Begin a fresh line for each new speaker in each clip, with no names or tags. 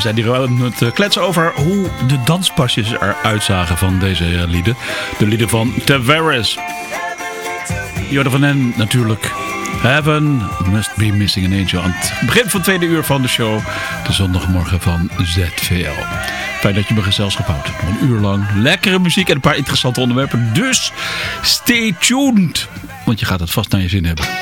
We zijn hier aan het eh, kletsen over hoe de danspasjes eruit zagen van deze lieden. De lieden van Tavares. Jordan van Hen natuurlijk. Heaven must be missing an angel. Aan het begin van het tweede uur van de show. De zondagmorgen van ZVL. Fijn dat je me gezelschap houdt. Een uur lang lekkere muziek en een paar interessante onderwerpen. Dus stay tuned. Want je gaat het vast naar je zin hebben.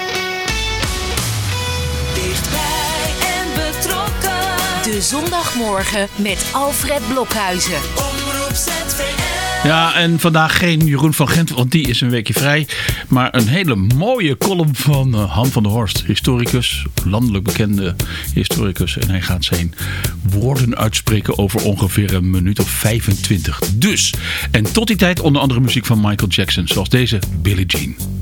Zondagmorgen met Alfred Blokhuizen.
Ja, en vandaag geen Jeroen van Gent, want die is een weekje vrij. Maar een hele mooie column van uh, Han van der Horst, historicus, landelijk bekende historicus. En hij gaat zijn woorden uitspreken over ongeveer een minuut of 25. Dus, en tot die tijd onder andere muziek van Michael Jackson, zoals deze Billie Jean.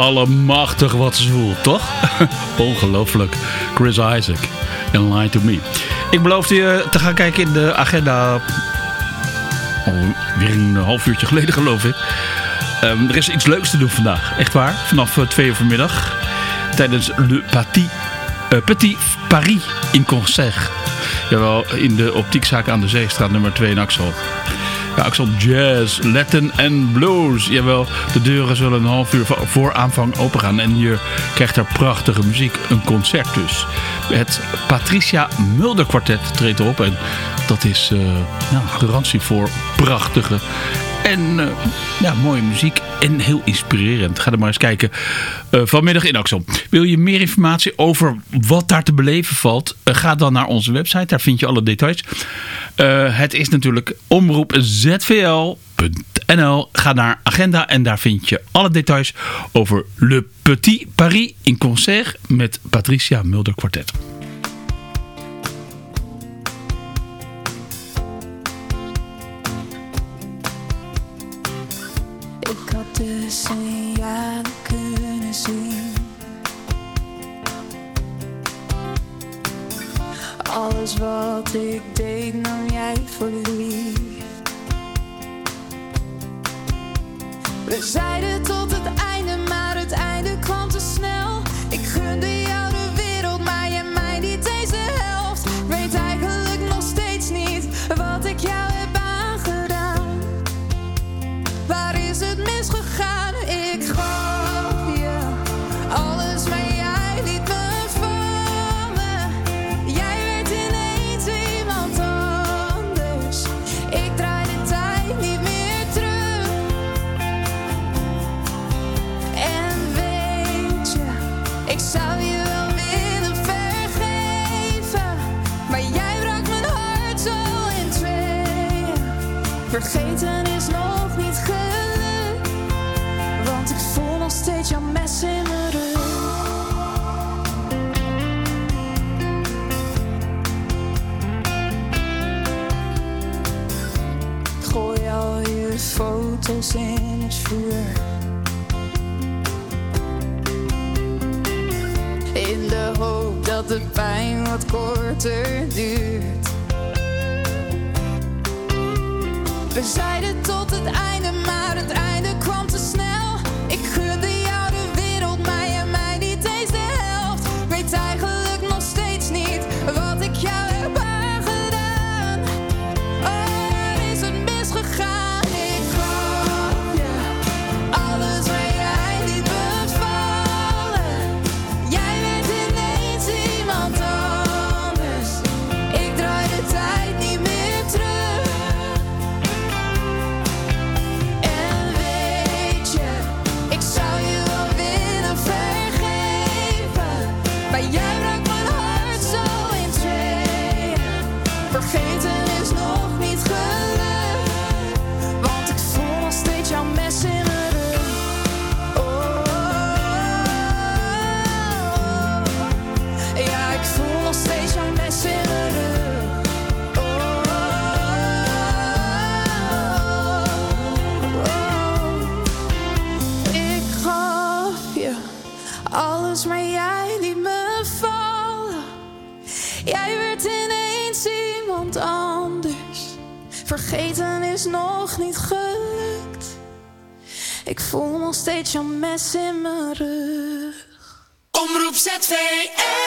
Allemachtig wat zwoel, toch? Ongelooflijk. Chris Isaac en Lie to Me. Ik beloofde je te gaan kijken in de agenda. Oh, weer een half uurtje geleden, geloof ik. Um, er is iets leuks te doen vandaag. Echt waar. Vanaf uh, twee uur vanmiddag. Tijdens Le Petit, uh, Petit Paris in concert. Jawel, in de optiekzaak aan de Zeestraat nummer 2 in Axel. Ja, Axel Jazz, Latin en Blues. Jawel, de deuren zullen een half uur voor aanvang opengaan. En hier krijgt er prachtige muziek. Een concert dus. Het Patricia Mulder kwartet treedt erop. En dat is uh, garantie voor prachtige en uh, ja, mooie muziek en heel inspirerend. Ga er maar eens kijken uh, vanmiddag in Axel. Wil je meer informatie over wat daar te beleven valt? Uh, ga dan naar onze website, daar vind je alle details. het is natuurlijk omroepzvl.nl. Ga naar agenda en daar vind je alle details over Le Petit Paris in concert met Patricia Mulder Quartet.
Signalen kunnen zien. Alles wat ik deed nam jij voor lief. We zeiden tot de pijn wat korter duurt. We zeiden Vergeten steeds jouw mes in mijn rug.
Omroep ZVL.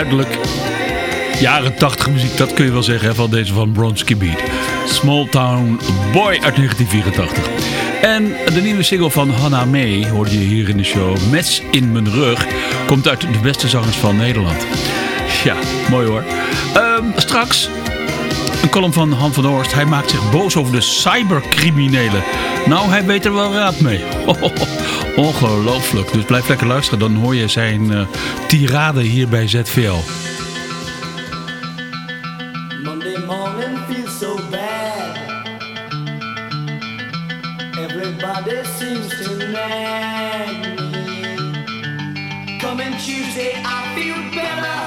Duidelijk jaren 80 muziek, dat kun je wel zeggen, van deze van Bronski Beat. Small Town Boy uit 1984. En de nieuwe single van Hannah May, hoorde je hier in de show, Mes in mijn rug, komt uit de beste zangers van Nederland. Ja, mooi hoor. Ehm, straks een column van Han van Horst. Hij maakt zich boos over de cybercriminelen. Nou, hij weet er wel raad mee. Ongelooflijk. Dus blijf lekker luisteren. Dan hoor je zijn uh, tirade hier bij ZVL.
Monday morning feels so bad. Everybody seems to nag me. Coming Tuesday, I feel better.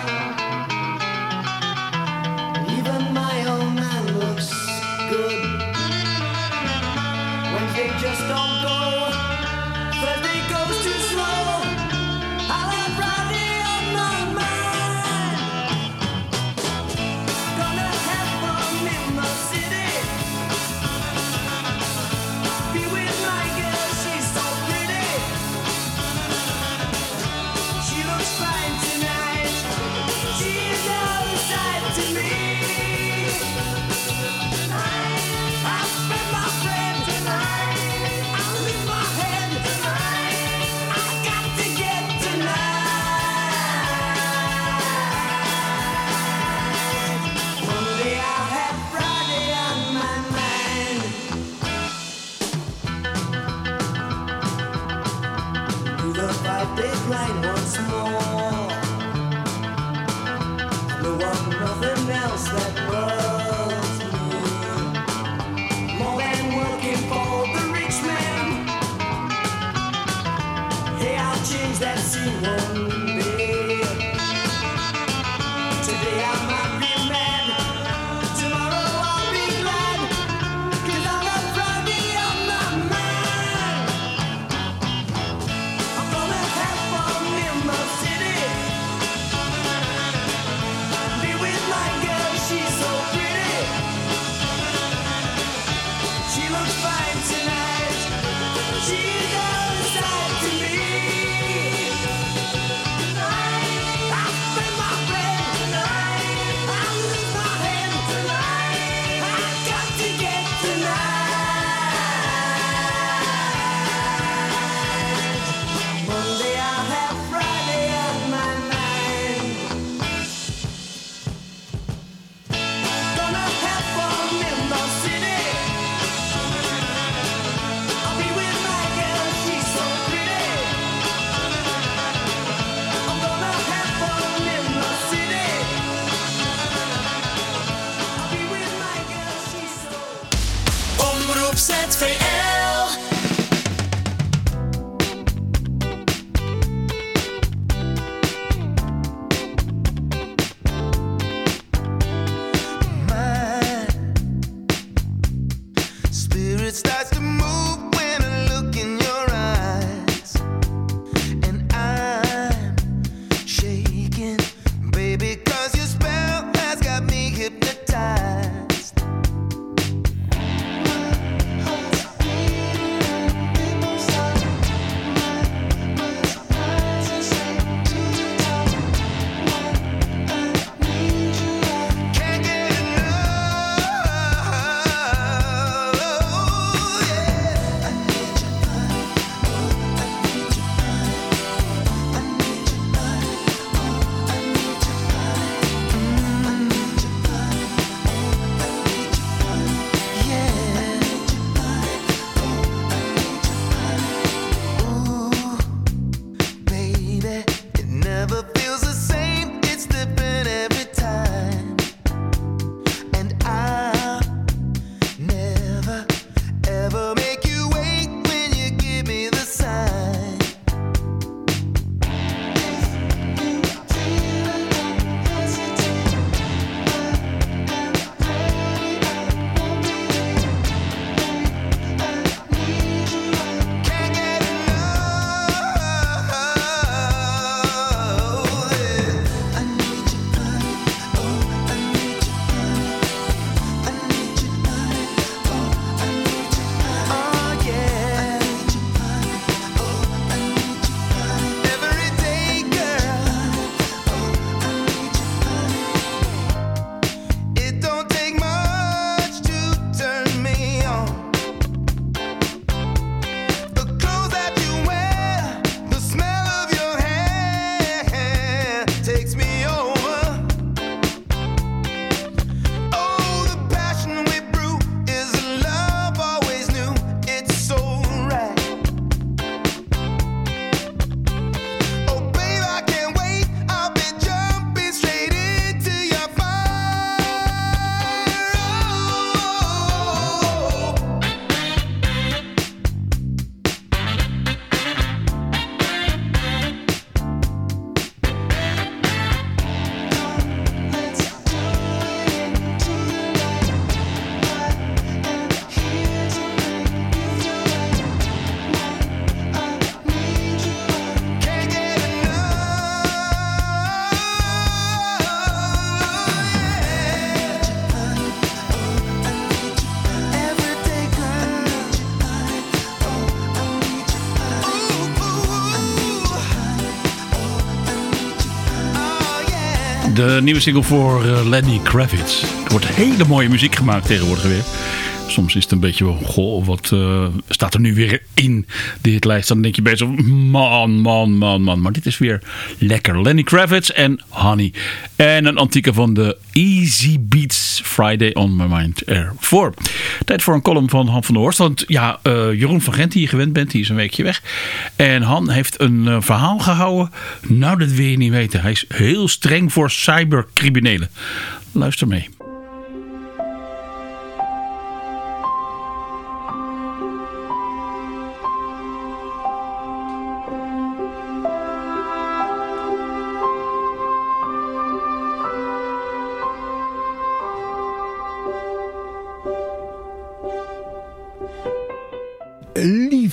De nieuwe single voor eh, Lenny Kravitz. Er wordt hele mooie muziek gemaakt tegenwoordig weer. Soms is het een beetje, goh, wat eh, staat er nu weer in dit lijst? Dan denk je zo, man, man, man, man. Maar dit is weer lekker. Lenny Kravitz en Honey. En een antieke van de Easy Beats Friday on My Mind ervoor. Tijd voor een column van Han van der Horst. Want ja, eh, Jeroen van Gent, die je gewend bent, die is een weekje weg. En Han heeft een eh, verhaal gehouden. Nou, dat wil je niet weten. Hij is heel streng voor cybercriminelen. Luister mee.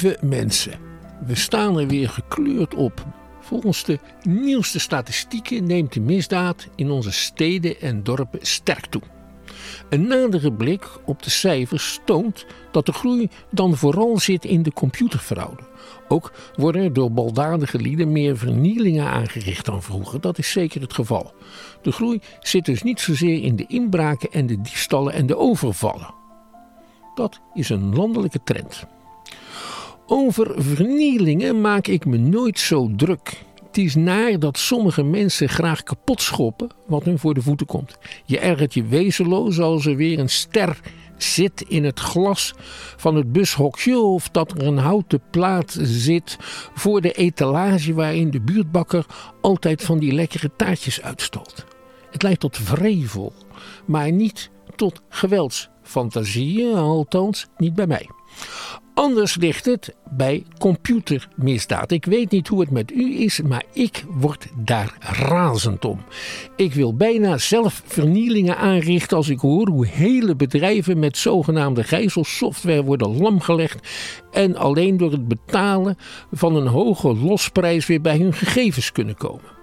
Lieve mensen, we staan er weer gekleurd op. Volgens de nieuwste statistieken neemt de misdaad in onze steden en dorpen sterk toe. Een nadere blik op de cijfers toont dat de groei dan vooral zit in de computerfraude. Ook worden er door baldadige lieden meer vernielingen aangericht dan vroeger. Dat is zeker het geval. De groei zit dus niet zozeer in de inbraken en de diefstallen en de overvallen. Dat is een landelijke trend. Over vernielingen maak ik me nooit zo druk. Het is naar dat sommige mensen graag kapot schoppen wat hun voor de voeten komt. Je ergert je wezenloos als er weer een ster zit in het glas van het bushokje of dat er een houten plaat zit voor de etalage waarin de buurtbakker altijd van die lekkere taartjes uitstoot. Het leidt tot vrevel, maar niet tot geweldsfantasieën, althans niet bij mij. Anders ligt het bij computermisdaad. Ik weet niet hoe het met u is, maar ik word daar razend om. Ik wil bijna zelf vernielingen aanrichten als ik hoor hoe hele bedrijven met zogenaamde gijzelsoftware worden lamgelegd en alleen door het betalen van een hoge losprijs weer bij hun gegevens kunnen komen.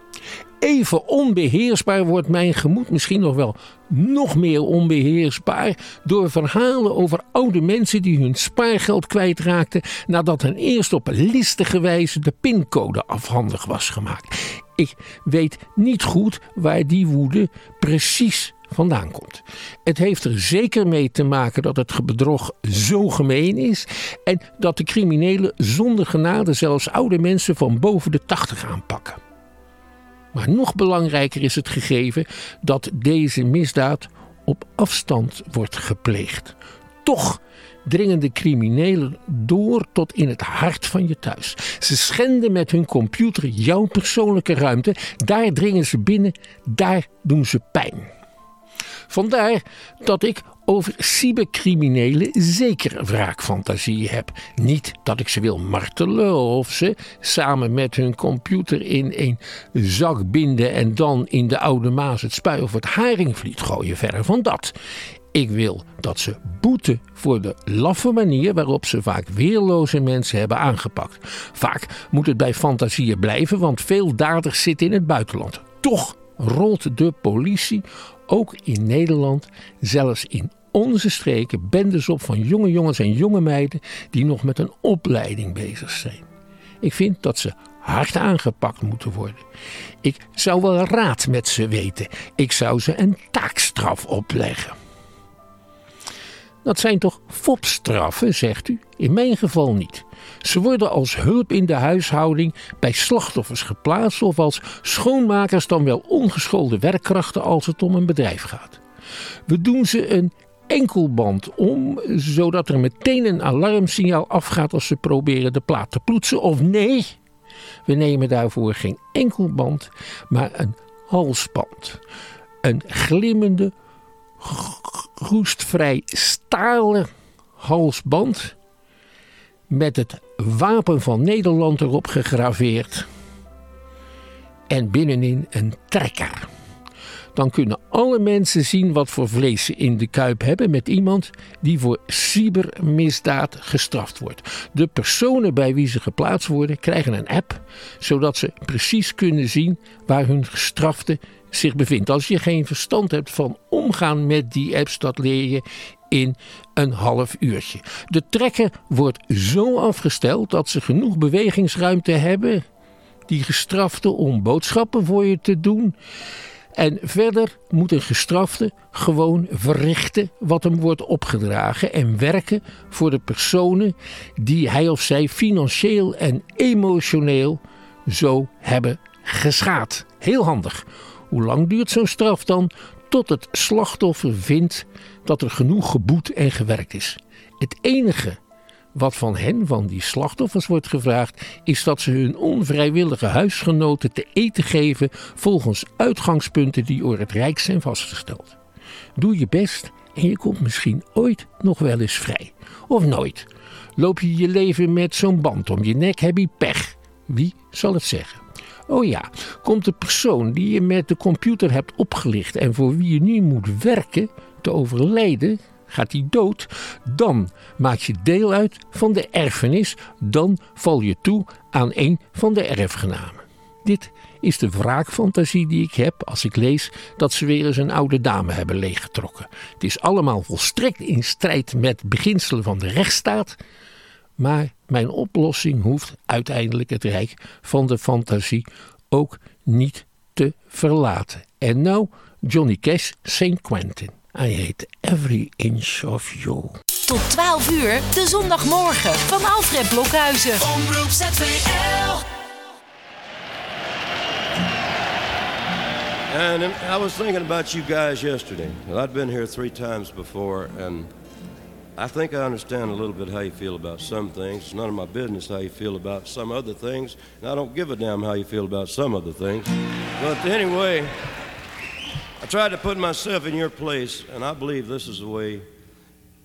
Even onbeheersbaar wordt mijn gemoed misschien nog wel nog meer onbeheersbaar door verhalen over oude mensen die hun spaargeld kwijtraakten nadat hen eerst op listige wijze de pincode afhandig was gemaakt. Ik weet niet goed waar die woede precies vandaan komt. Het heeft er zeker mee te maken dat het bedrog zo gemeen is en dat de criminelen zonder genade zelfs oude mensen van boven de 80 aanpakken. Maar nog belangrijker is het gegeven dat deze misdaad op afstand wordt gepleegd. Toch dringen de criminelen door tot in het hart van je thuis. Ze schenden met hun computer jouw persoonlijke ruimte. Daar dringen ze binnen, daar doen ze pijn. Vandaar dat ik over cybercriminelen zeker wraakfantasie heb. Niet dat ik ze wil martelen of ze samen met hun computer in een zak binden en dan in de oude Maas het spui of het haringvliet gooien. Verder van dat. Ik wil dat ze boeten voor de laffe manier waarop ze vaak weerloze mensen hebben aangepakt. Vaak moet het bij fantasieën blijven, want veel daders zitten in het buitenland. Toch rolt de politie ook in Nederland, zelfs in onze streken, bendes op van jonge jongens en jonge meiden die nog met een opleiding bezig zijn. Ik vind dat ze hard aangepakt moeten worden. Ik zou wel raad met ze weten. Ik zou ze een taakstraf opleggen. Dat zijn toch fopstraffen, zegt u? In mijn geval niet. Ze worden als hulp in de huishouding bij slachtoffers geplaatst of als schoonmakers dan wel ongeschoolde werkkrachten als het om een bedrijf gaat. We doen ze een enkelband om, zodat er meteen een alarmsignaal afgaat als ze proberen de plaat te ploetsen. Of nee, we nemen daarvoor geen enkelband, maar een halsband. Een glimmende, roestvrij stalen halsband met het wapen van Nederland erop gegraveerd en binnenin een trekker. Dan kunnen alle mensen zien wat voor vlees ze in de kuip hebben met iemand die voor cybermisdaad gestraft wordt. De personen bij wie ze geplaatst worden krijgen een app, zodat ze precies kunnen zien waar hun gestrafte zich bevindt. Als je geen verstand hebt van omgaan met die apps, dat leer je in een half uurtje. De trekker wordt zo afgesteld dat ze genoeg bewegingsruimte hebben, die gestrafte, om boodschappen voor je te doen. En verder moet een gestrafte gewoon verrichten wat hem wordt opgedragen en werken voor de personen die hij of zij financieel en emotioneel zo hebben geschaad. Heel handig. Hoe lang duurt zo'n straf dan? Tot het slachtoffer vindt dat er genoeg geboet en gewerkt is. Het enige wat van hen, van die slachtoffers, wordt gevraagd, is dat ze hun onvrijwillige huisgenoten te eten geven volgens uitgangspunten die door het Rijk zijn vastgesteld. Doe je best en je komt misschien ooit nog wel eens vrij. Of nooit. Loop je je leven met zo'n band om je nek, heb je pech. Wie zal het zeggen? Oh ja, komt de persoon die je met de computer hebt opgelicht en voor wie je nu moet werken te overlijden, gaat hij dood, dan maak je deel uit van de erfenis, dan val je toe aan een van de erfgenamen. Dit is de wraakfantasie die ik heb als ik lees dat ze weer eens een oude dame hebben leeggetrokken. Het is allemaal volstrekt in strijd met beginselen van de rechtsstaat, maar mijn oplossing hoeft uiteindelijk het rijk van de fantasie ook niet te verlaten. En nou Johnny Cash, St. Quentin. I hate every inch of you.
Tot 12 uur, de zondagmorgen van Alfred Blokhuizen.
Omroep ZVL.
And um, I was thinking about you guys yesterday. Well, I'd been here three times before, and I think I understand a little bit how you feel about some things. It's none of my business how you feel about some other things, and I don't give a damn how you feel about some other things. But anyway, I tried to put myself in your place, and I believe this is the way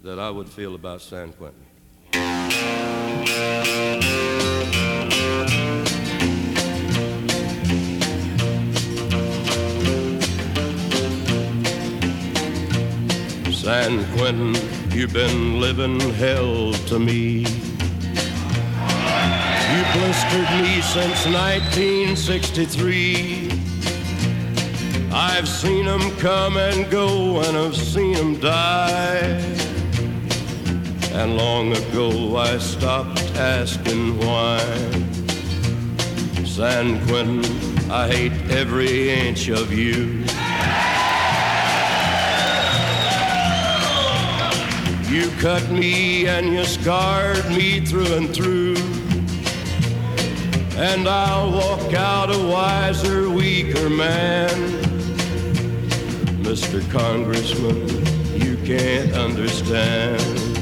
that I would feel about San Quentin. San Quentin, you've been living hell to me. You blistered me since 1963. I've seen them come and go, and I've seen them die. And long ago I stopped asking why. San Quentin, I hate every inch of you. You cut me and you scarred me through and through. And I'll walk out a wiser, weaker man. Mr. Congressman, you can't understand.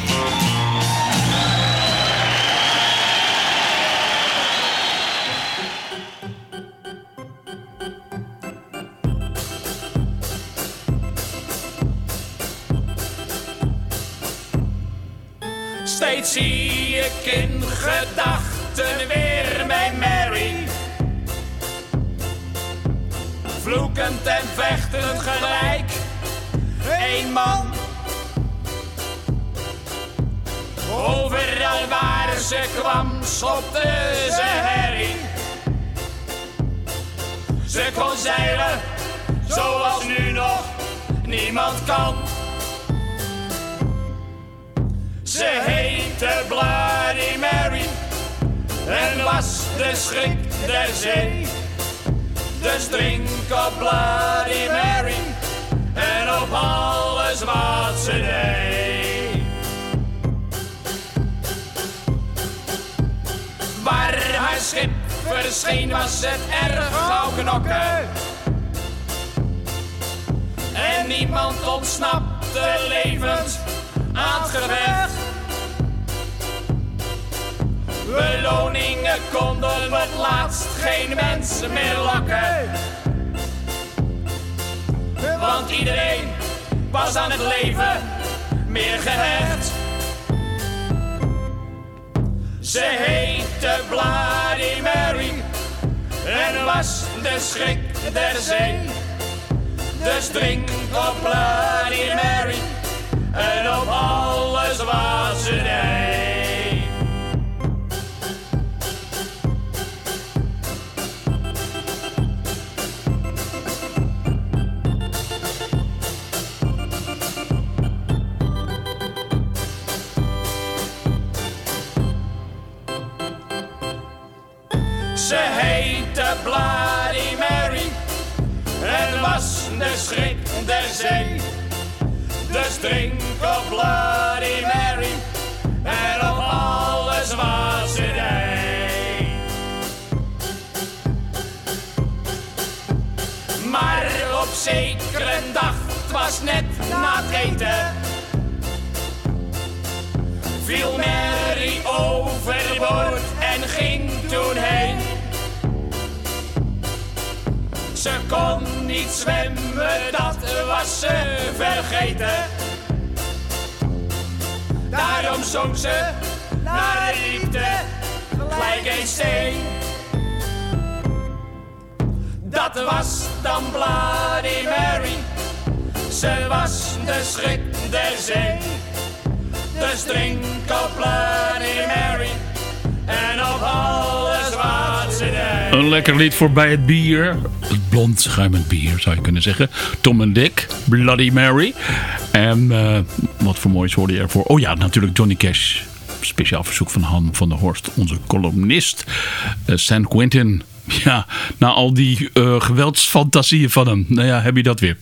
Ik in gedachten weer mijn Mary. Vloekend en vechtend gelijk. Eén man. Overal waar ze kwam, schopte ze herrie. Ze kon zeilen, zoals nu nog niemand kan. Ze heette Bloody Mary. en was de schrik der zee. Dus drink op Bloody Mary en op alles wat ze deed. Waar haar schip verscheen was het erg gauw knokken. En niemand ontsnapte levend aan het gevecht. Beloningen konden op het laatst geen mensen meer lokken. Want iedereen was aan het leven meer gehecht. Ze heette Bloody Mary en was de schrik der zee. Dus drink op Bloody Mary en op alles deed. Ze Bloody Mary en was de schrik der zee. Dus drink op Bloody Mary en op alles wat ze deed. Maar op zekere dag, het was net na het eten, viel Mary overboord en ging toen heen. Ze kon niet zwemmen, dat was ze vergeten. Daarom zong ze naar de diepte gelijk een steen. Dat was dan Bloody Mary. Ze was de schrik der zee. Dus drink op Bloody Mary. En op alles deed.
Een lekker lied voorbij het bier. Het blond schuimend bier zou je kunnen zeggen. Tom en Dick, Bloody Mary. En eh, wat voor moois hoorde je ervoor? Oh ja, natuurlijk Johnny Cash. Speciaal verzoek van Han van der Horst, onze columnist. Eh, San Quentin. Ja, na al die eh, geweldsfantasieën van hem. Nou ja, heb je dat weer.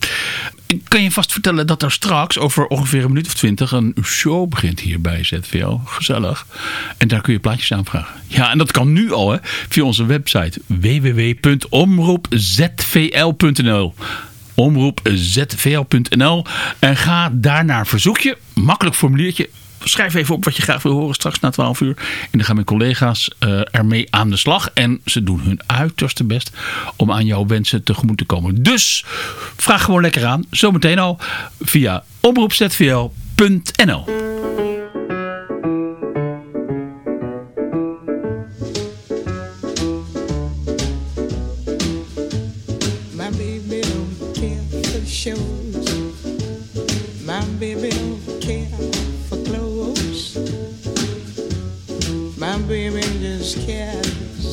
Ik kan je vast vertellen dat er straks over ongeveer een minuut of twintig een show begint hier bij ZVL. Gezellig. En daar kun je plaatjes aanvragen. Ja, en dat kan nu al hè, via onze website www.omroepzvl.nl omroepzvl.nl en ga daar naar verzoekje. Makkelijk formuliertje. Schrijf even op wat je graag wil horen straks na 12 uur. En dan gaan mijn collega's eh, ermee aan de slag. En ze doen hun uiterste best om aan jouw wensen tegemoet te komen. Dus vraag gewoon lekker aan. Zometeen al via omroepzvl.nl
My baby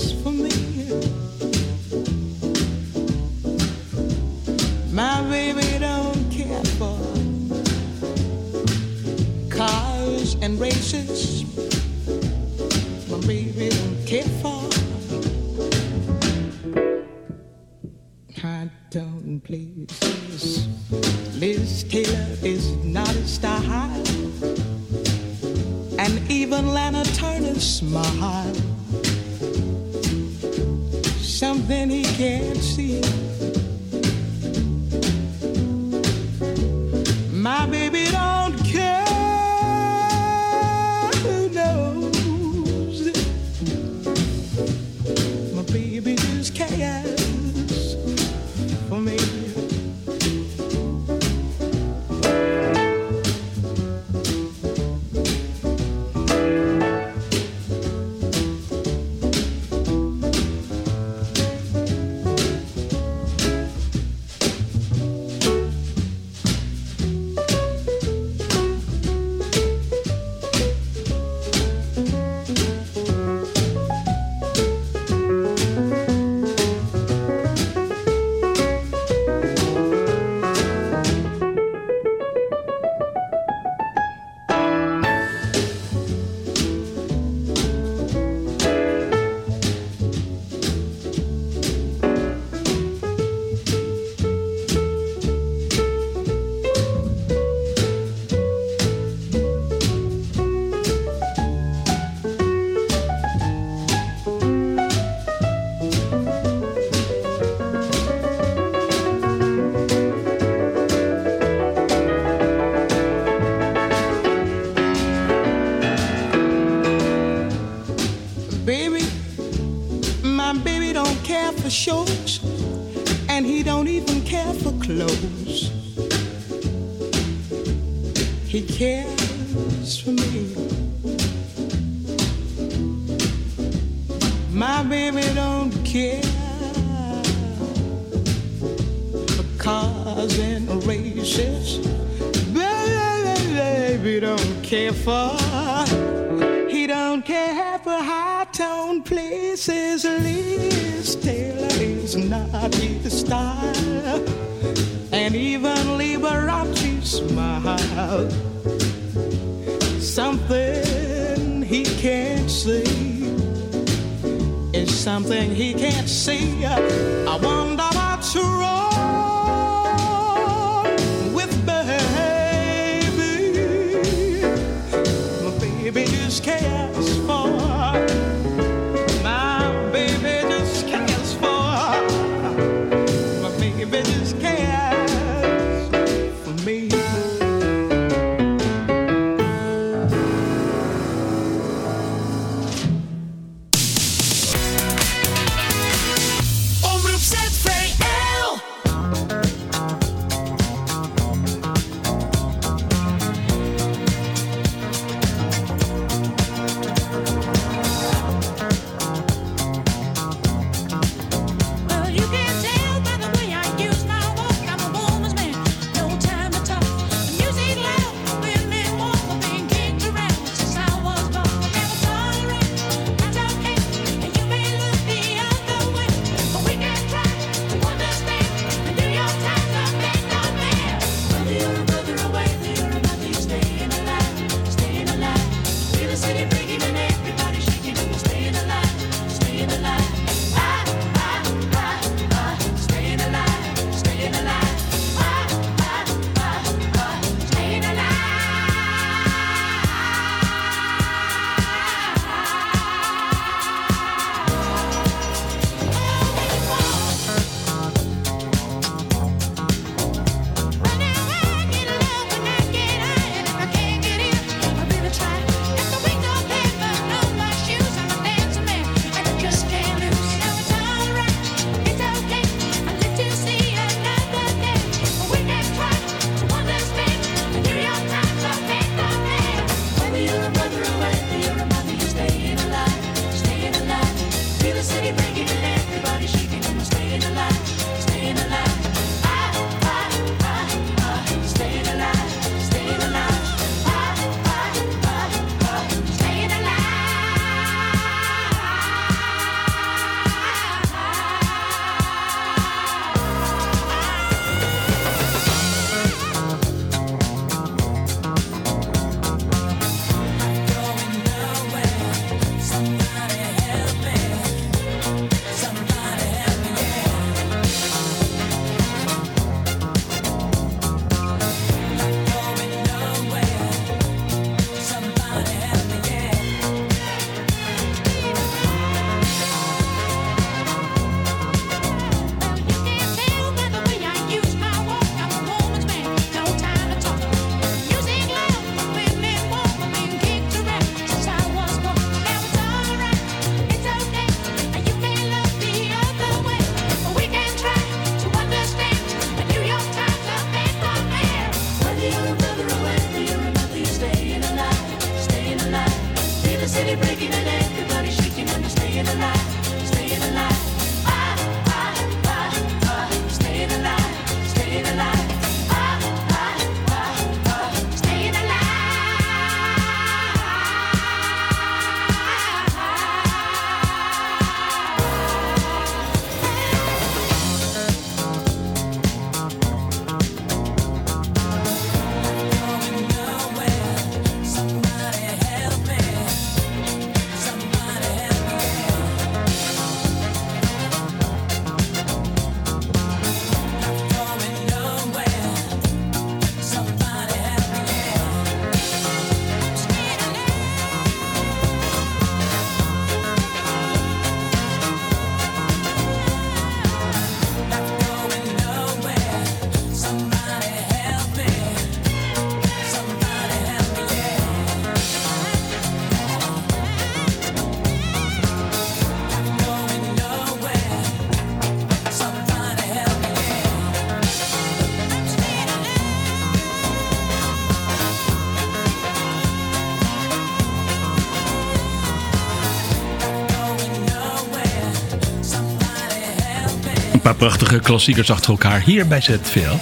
prachtige klassiekers achter elkaar hier bij ZVL.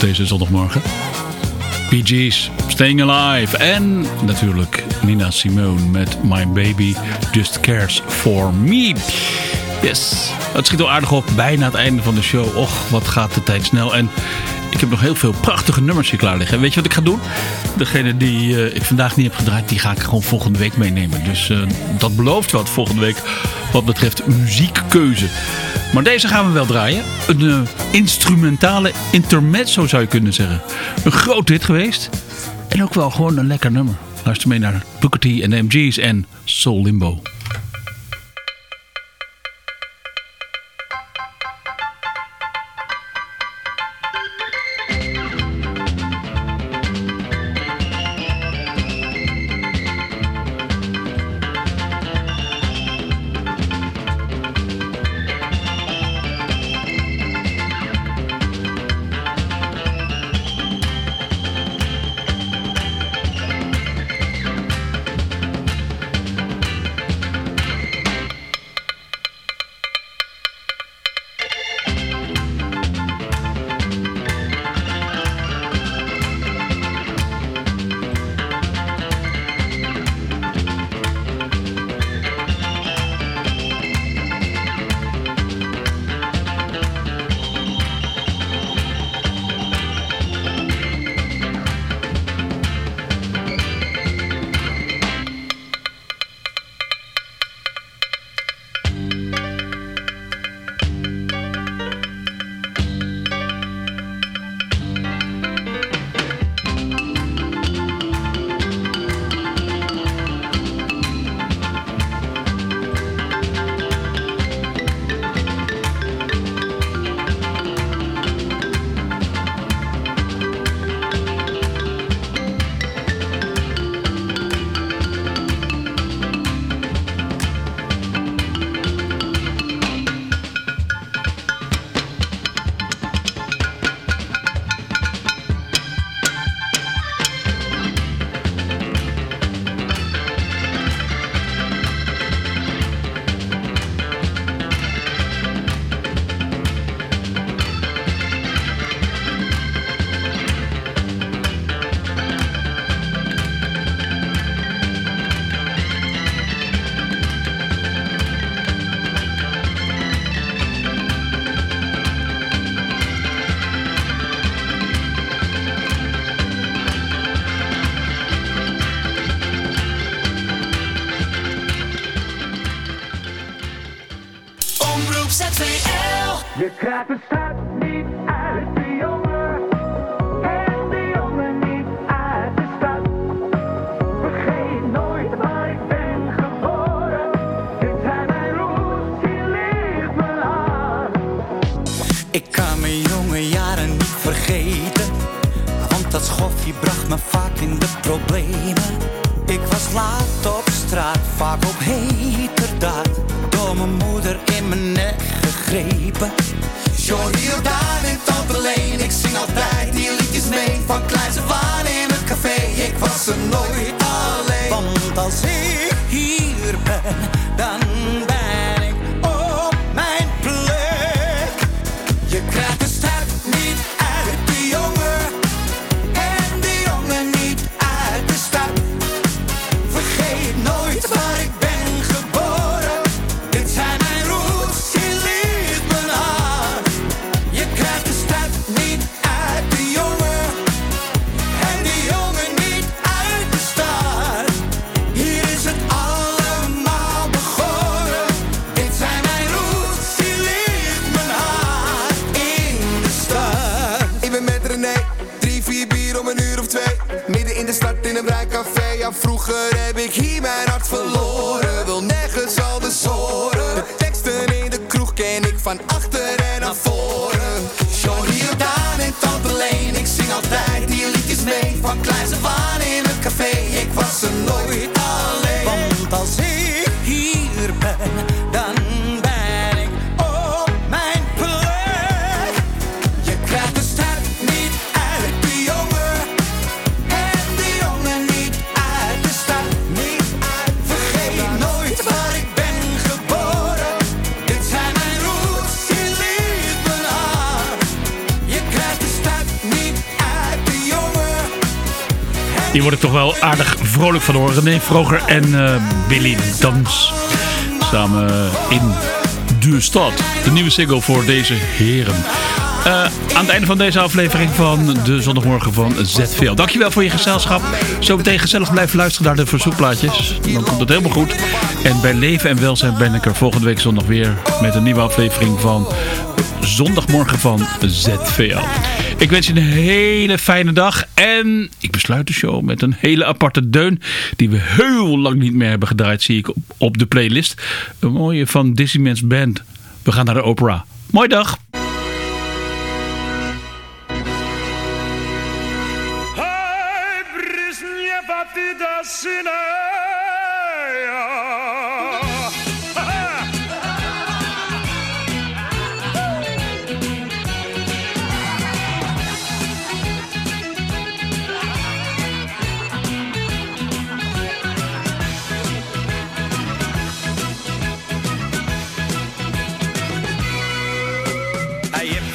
Deze zondagmorgen. Gees, Staying Alive. En natuurlijk Nina Simone met My Baby Just Cares For Me. Yes, het schiet al aardig op. Bijna het einde van de show. Och, wat gaat de tijd snel. En ik heb nog heel veel prachtige nummers hier klaar liggen. En weet je wat ik ga doen? Degene die eh, ik vandaag niet heb gedraaid, die ga ik gewoon volgende week meenemen. Dus eh, dat belooft wat volgende week wat betreft muziekkeuze. Maar deze gaan we wel draaien. Een eh, instrumentale intermezzo zou je kunnen zeggen. Een groot hit geweest. En ook wel gewoon een lekker nummer. Luister mee naar Booker T en MG's en Soul Limbo.
Vroeger heb ik hier mijn hart verloren. Wil nergens anders horen. De teksten in de kroeg ken ik van achter en naar voren.
Johnny Jordaan en Tante Leen, ik zing altijd die liedjes mee. Van kleins af aan in het café, ik was er nooit Hier
word ik toch wel aardig vrolijk van horen. René Vroger en eh, Billy Dans. Samen in de stad. De nieuwe single voor deze heren. Uh, aan het einde van deze aflevering van de zondagmorgen van ZVL. Dankjewel voor je gezelschap. Zo meteen gezellig blijven luisteren naar de verzoekplaatjes. Dan komt het helemaal goed. En bij Leven en Welzijn ben ik er volgende week zondag weer met een nieuwe aflevering van zondagmorgen van ZVL. Ik wens je een hele fijne dag. En ik besluit de show met een hele aparte deun. Die we heel lang niet meer hebben gedraaid, zie ik op, de playlist. Een mooie van Disneyman's Band. We gaan naar de opera. Mooi dag.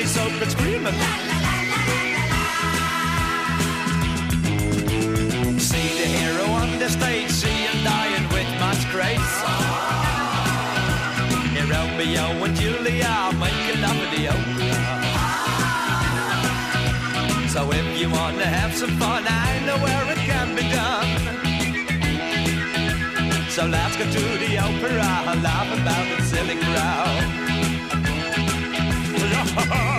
And the fatties open screaming. See the hero on the stage, see him dying with much grace. Here Romeo and Julia making love in the opera. So if you wanna have some fun, I know where it can be done. So let's go to the opera, laugh about the silly crowd. Oh,